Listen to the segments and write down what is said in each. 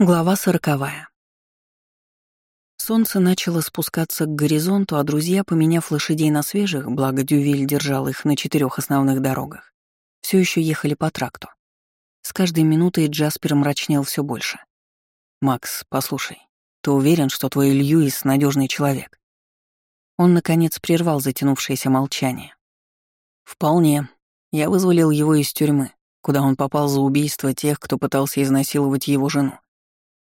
Глава сороковая. Солнце начало спускаться к горизонту, а друзья, поменяв лошадей на свежих, благо Дювиль держал их на четырех основных дорогах, все еще ехали по тракту. С каждой минутой Джаспер мрачнел все больше. «Макс, послушай, ты уверен, что твой Льюис — надежный человек?» Он, наконец, прервал затянувшееся молчание. «Вполне. Я вызволил его из тюрьмы, куда он попал за убийство тех, кто пытался изнасиловать его жену.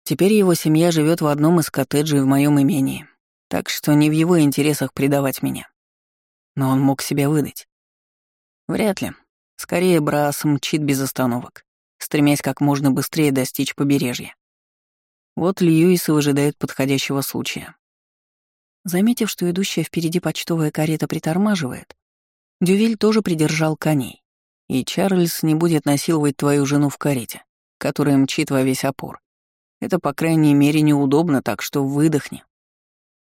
Теперь его семья живет в одном из коттеджей в моем имении, так что не в его интересах предавать меня. Но он мог себя выдать. Вряд ли. Скорее, Брас мчит без остановок, стремясь как можно быстрее достичь побережья. Вот Льюис и выжидает подходящего случая. Заметив, что идущая впереди почтовая карета притормаживает, Дювиль тоже придержал коней. И Чарльз не будет насиловать твою жену в карете, которая мчит во весь опор. Это, по крайней мере, неудобно, так что выдохни».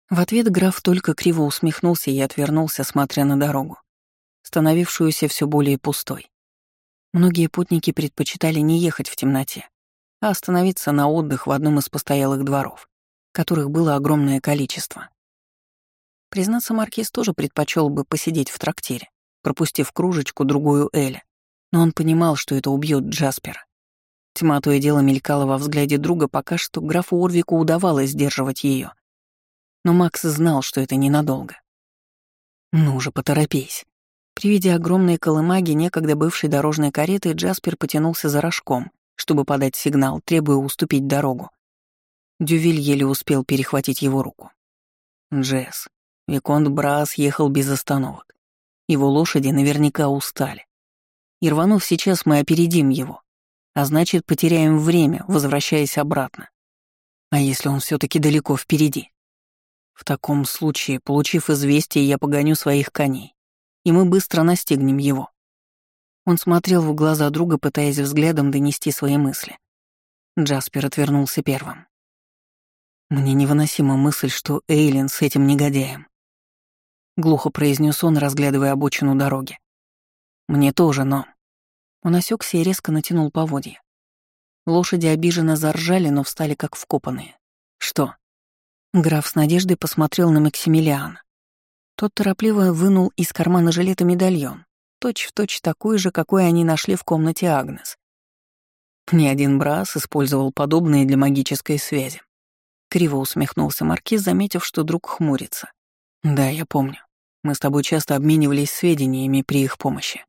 В ответ граф только криво усмехнулся и отвернулся, смотря на дорогу, становившуюся все более пустой. Многие путники предпочитали не ехать в темноте, а остановиться на отдых в одном из постоялых дворов, которых было огромное количество. Признаться, Маркиз тоже предпочел бы посидеть в трактире, пропустив кружечку другую Эля, но он понимал, что это убьет Джаспера. Тьма то и дело мелькала во взгляде друга, пока что графу Орвику удавалось сдерживать ее. Но Макс знал, что это ненадолго. «Ну же, поторопись». При виде огромной колымаги, некогда бывшей дорожной кареты, Джаспер потянулся за рожком, чтобы подать сигнал, требуя уступить дорогу. Дювиль еле успел перехватить его руку. Джесс. Виконт Брас ехал без остановок. Его лошади наверняка устали. И рванув сейчас, мы опередим его а значит, потеряем время, возвращаясь обратно. А если он все таки далеко впереди? В таком случае, получив известие, я погоню своих коней, и мы быстро настигнем его. Он смотрел в глаза друга, пытаясь взглядом донести свои мысли. Джаспер отвернулся первым. «Мне невыносима мысль, что Эйлин с этим негодяем», — глухо произнес он, разглядывая обочину дороги. «Мне тоже, но...» Он осекся и резко натянул поводья. Лошади обиженно заржали, но встали как вкопанные. «Что?» Граф с надеждой посмотрел на Максимилиана. Тот торопливо вынул из кармана жилета медальон, точь-в-точь точь такой же, какой они нашли в комнате Агнес. Ни один брас использовал подобные для магической связи. Криво усмехнулся Маркиз, заметив, что друг хмурится. «Да, я помню. Мы с тобой часто обменивались сведениями при их помощи.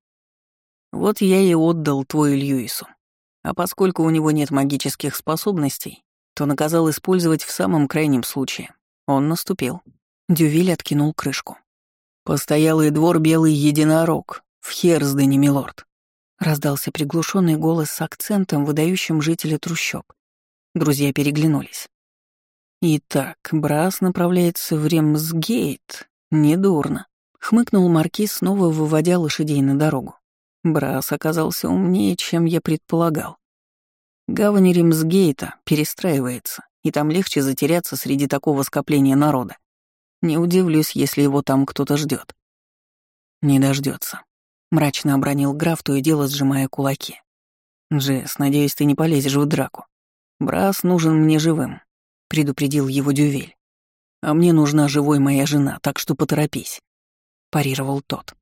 Вот я и отдал твой Льюису. А поскольку у него нет магических способностей, то наказал использовать в самом крайнем случае. Он наступил. Дювиль откинул крышку. «Постоялый двор Белый Единорог, в Херсдене, милорд», — раздался приглушенный голос с акцентом, выдающим жителя трущоб. Друзья переглянулись. «Итак, Брас направляется в Ремсгейт. Недурно», — хмыкнул Маркиз, снова выводя лошадей на дорогу. Брас оказался умнее, чем я предполагал. Гавань Римсгейта перестраивается, и там легче затеряться среди такого скопления народа. Не удивлюсь, если его там кто-то ждет. Не дождется. мрачно обронил граф, то и дело сжимая кулаки. «Джесс, надеюсь, ты не полезешь в драку. Брас нужен мне живым», — предупредил его Дювель. «А мне нужна живой моя жена, так что поторопись», — парировал тот.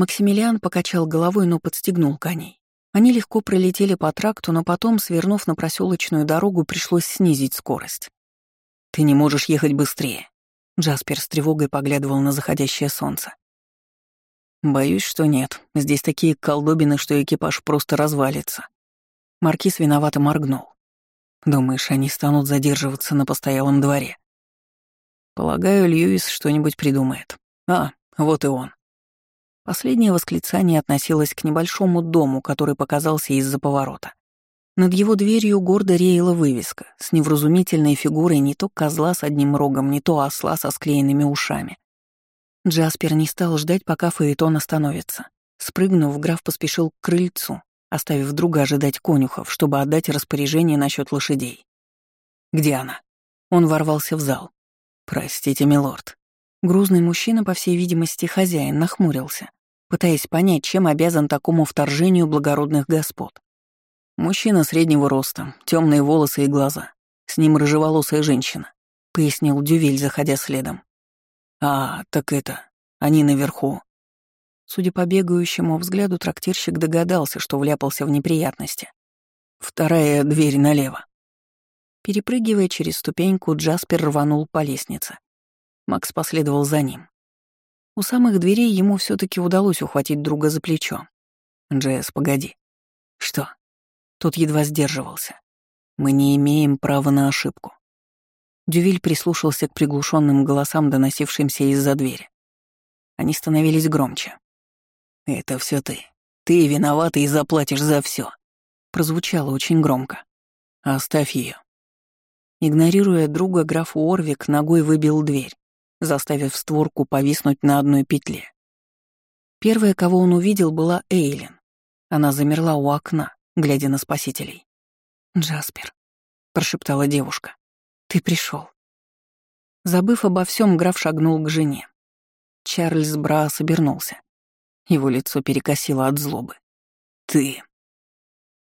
Максимилиан покачал головой, но подстегнул коней. Они легко пролетели по тракту, но потом, свернув на проселочную дорогу, пришлось снизить скорость. «Ты не можешь ехать быстрее», — Джаспер с тревогой поглядывал на заходящее солнце. «Боюсь, что нет. Здесь такие колдобины, что экипаж просто развалится». Маркиз виновато моргнул. «Думаешь, они станут задерживаться на постоялом дворе?» «Полагаю, Льюис что-нибудь придумает. А, вот и он». Последнее восклицание относилось к небольшому дому, который показался из-за поворота. Над его дверью гордо реяла вывеска с невразумительной фигурой не то козла с одним рогом, не то осла со склеенными ушами. Джаспер не стал ждать, пока Фаэтон остановится. Спрыгнув, граф поспешил к крыльцу, оставив друга ожидать конюхов, чтобы отдать распоряжение насчет лошадей. «Где она?» Он ворвался в зал. «Простите, милорд». Грузный мужчина, по всей видимости, хозяин, нахмурился пытаясь понять, чем обязан такому вторжению благородных господ. Мужчина среднего роста, темные волосы и глаза. С ним рыжеволосая женщина, пояснил Дювиль, заходя следом. А, так это, они наверху. Судя по бегающему взгляду, трактирщик догадался, что вляпался в неприятности. Вторая дверь налево. Перепрыгивая через ступеньку, Джаспер рванул по лестнице. Макс последовал за ним. У самых дверей ему все таки удалось ухватить друга за плечо. «Джесс, погоди». «Что?» Тот едва сдерживался. «Мы не имеем права на ошибку». Дювиль прислушался к приглушенным голосам, доносившимся из-за двери. Они становились громче. «Это все ты. Ты виновата и заплатишь за все. Прозвучало очень громко. «Оставь ее. Игнорируя друга, граф Уорвик ногой выбил дверь заставив створку повиснуть на одной петле. Первая, кого он увидел, была Эйлин. Она замерла у окна, глядя на спасителей. «Джаспер», — прошептала девушка, — «ты пришел. Забыв обо всем, граф шагнул к жене. Чарльз Брас обернулся. Его лицо перекосило от злобы. «Ты...»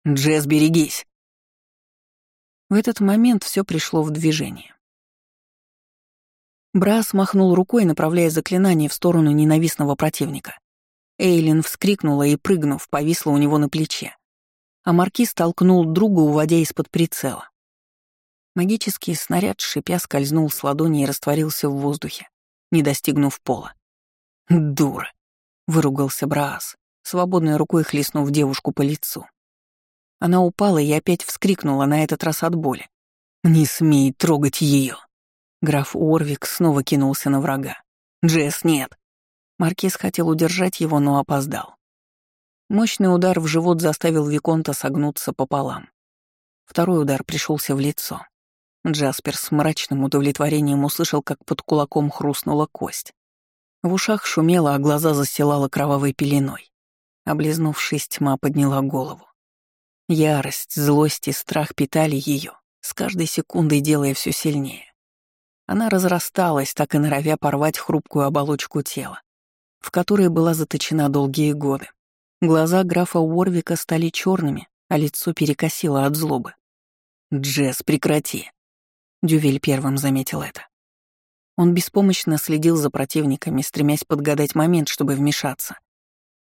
«Джесс, берегись!» В этот момент все пришло в движение. Брас махнул рукой, направляя заклинание в сторону ненавистного противника. Эйлин вскрикнула и, прыгнув, повисла у него на плече. А маркиз толкнул друга, уводя из-под прицела. Магический снаряд, шипя, скользнул с ладони и растворился в воздухе, не достигнув пола. «Дура!» — выругался Браас, свободной рукой хлестнув девушку по лицу. Она упала и опять вскрикнула, на этот раз от боли. «Не смей трогать ее! Граф Уорвик снова кинулся на врага. «Джесс, нет!» Маркиз хотел удержать его, но опоздал. Мощный удар в живот заставил Виконта согнуться пополам. Второй удар пришелся в лицо. Джаспер с мрачным удовлетворением услышал, как под кулаком хрустнула кость. В ушах шумело, а глаза застилала кровавой пеленой. Облизнувшись, тьма подняла голову. Ярость, злость и страх питали ее, с каждой секундой делая все сильнее. Она разрасталась, так и норовя порвать хрупкую оболочку тела, в которой была заточена долгие годы. Глаза графа Уорвика стали черными, а лицо перекосило от злобы. «Джесс, прекрати!» Дювель первым заметил это. Он беспомощно следил за противниками, стремясь подгадать момент, чтобы вмешаться.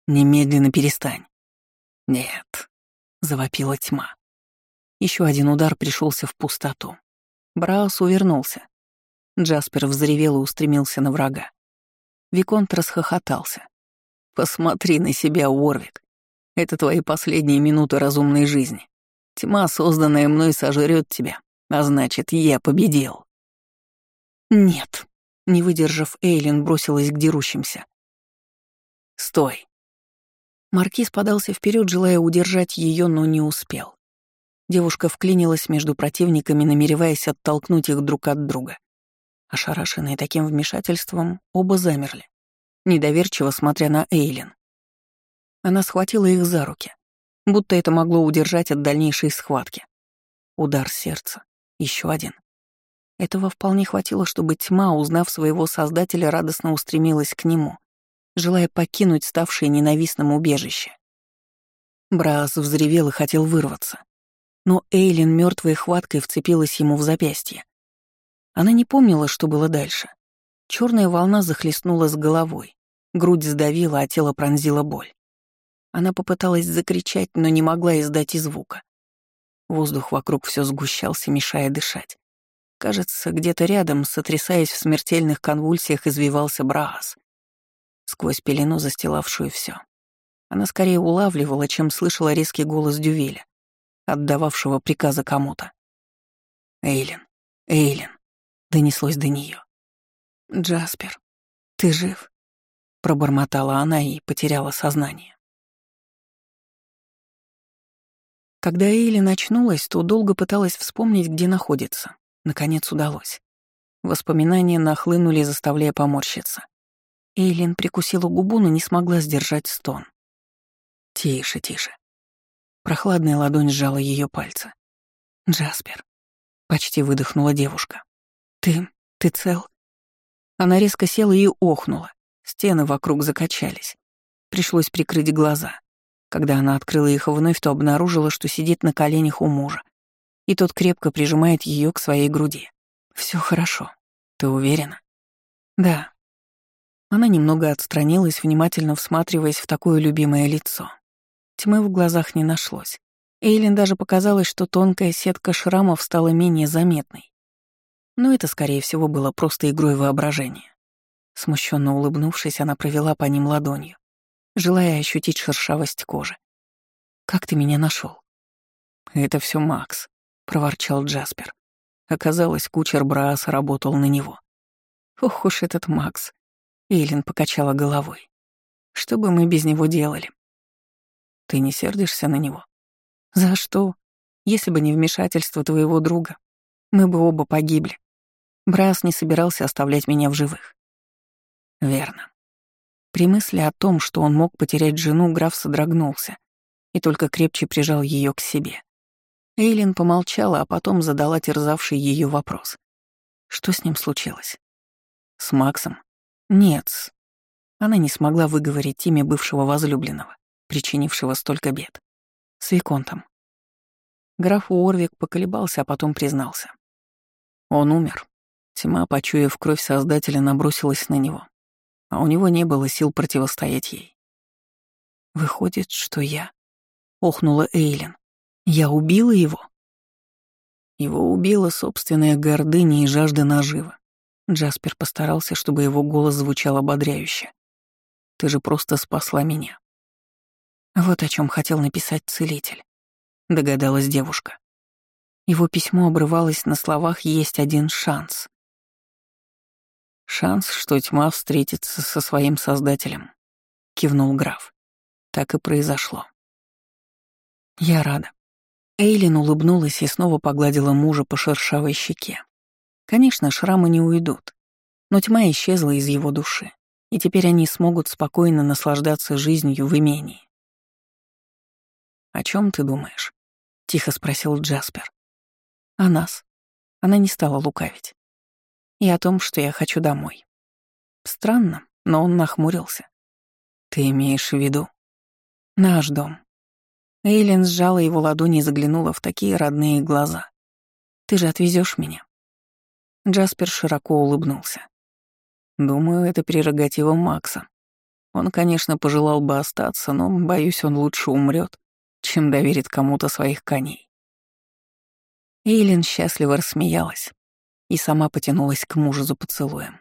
«Немедленно перестань». «Нет», — завопила тьма. Еще один удар пришелся в пустоту. Браус увернулся, Джаспер взревел и устремился на врага. Виконт расхохотался. «Посмотри на себя, Уорвик. Это твои последние минуты разумной жизни. Тьма, созданная мной, сожрет тебя, а значит, я победил». «Нет», — не выдержав, Эйлин бросилась к дерущимся. «Стой!» Маркиз подался вперед, желая удержать ее, но не успел. Девушка вклинилась между противниками, намереваясь оттолкнуть их друг от друга. Ошарашенные таким вмешательством, оба замерли, недоверчиво смотря на Эйлин. Она схватила их за руки, будто это могло удержать от дальнейшей схватки. Удар сердца. Еще один. Этого вполне хватило, чтобы тьма, узнав своего создателя, радостно устремилась к нему, желая покинуть ставшее ненавистным убежище. Брас взревел и хотел вырваться. Но Эйлин мертвой хваткой вцепилась ему в запястье. Она не помнила, что было дальше. Черная волна захлестнула с головой, грудь сдавила, а тело пронзила боль. Она попыталась закричать, но не могла издать и звука. Воздух вокруг все сгущался, мешая дышать. Кажется, где-то рядом, сотрясаясь в смертельных конвульсиях, извивался Браас. Сквозь пелену, застилавшую все. Она скорее улавливала, чем слышала резкий голос Дювеля, отдававшего приказа кому-то. «Эйлин, Эйлин, донеслось до нее. «Джаспер, ты жив?» — пробормотала она и потеряла сознание. Когда Эйли начнулась, то долго пыталась вспомнить, где находится. Наконец удалось. Воспоминания нахлынули, заставляя поморщиться. Эйлин прикусила губу, но не смогла сдержать стон. «Тише, тише». Прохладная ладонь сжала ее пальцы. «Джаспер», — почти выдохнула девушка. «Ты... ты цел?» Она резко села и охнула. Стены вокруг закачались. Пришлось прикрыть глаза. Когда она открыла их вновь, то обнаружила, что сидит на коленях у мужа, и тот крепко прижимает ее к своей груди. Все хорошо. Ты уверена? Да. Она немного отстранилась, внимательно всматриваясь в такое любимое лицо. Тьмы в глазах не нашлось. Эйлин даже показалось, что тонкая сетка шрамов стала менее заметной. Но это, скорее всего, было просто игрой воображения. Смущенно улыбнувшись, она провела по ним ладонью, желая ощутить шершавость кожи. «Как ты меня нашел? «Это все Макс», — проворчал Джаспер. Оказалось, кучер Браас работал на него. «Ох уж этот Макс», — Эйлин покачала головой. «Что бы мы без него делали?» «Ты не сердишься на него?» «За что? Если бы не вмешательство твоего друга, мы бы оба погибли. Брас не собирался оставлять меня в живых». «Верно». При мысли о том, что он мог потерять жену, граф содрогнулся и только крепче прижал ее к себе. Эйлин помолчала, а потом задала терзавший ее вопрос. Что с ним случилось? С Максом? Нет. Она не смогла выговорить имя бывшего возлюбленного, причинившего столько бед. С Виконтом. Граф Уорвик поколебался, а потом признался. Он умер. Тьма, почуяв кровь Создателя, набросилась на него. А у него не было сил противостоять ей. «Выходит, что я...» — охнула Эйлин. «Я убила его?» Его убила собственная гордыня и жажда нажива. Джаспер постарался, чтобы его голос звучал ободряюще. «Ты же просто спасла меня. Вот о чем хотел написать целитель, догадалась девушка. Его письмо обрывалось на словах «есть один шанс». «Шанс, что тьма встретится со своим создателем», — кивнул граф. Так и произошло. «Я рада». Эйлин улыбнулась и снова погладила мужа по шершавой щеке. Конечно, шрамы не уйдут, но тьма исчезла из его души, и теперь они смогут спокойно наслаждаться жизнью в имении. «О чем ты думаешь?» — тихо спросил Джаспер. «О нас». Она не стала лукавить. «И о том, что я хочу домой». Странно, но он нахмурился. «Ты имеешь в виду?» «Наш дом». Эйлин сжала его ладони и заглянула в такие родные глаза. «Ты же отвезешь меня?» Джаспер широко улыбнулся. «Думаю, это прерогатива Макса. Он, конечно, пожелал бы остаться, но, боюсь, он лучше умрет, чем доверит кому-то своих коней. Эйлин счастливо рассмеялась и сама потянулась к мужу за поцелуем.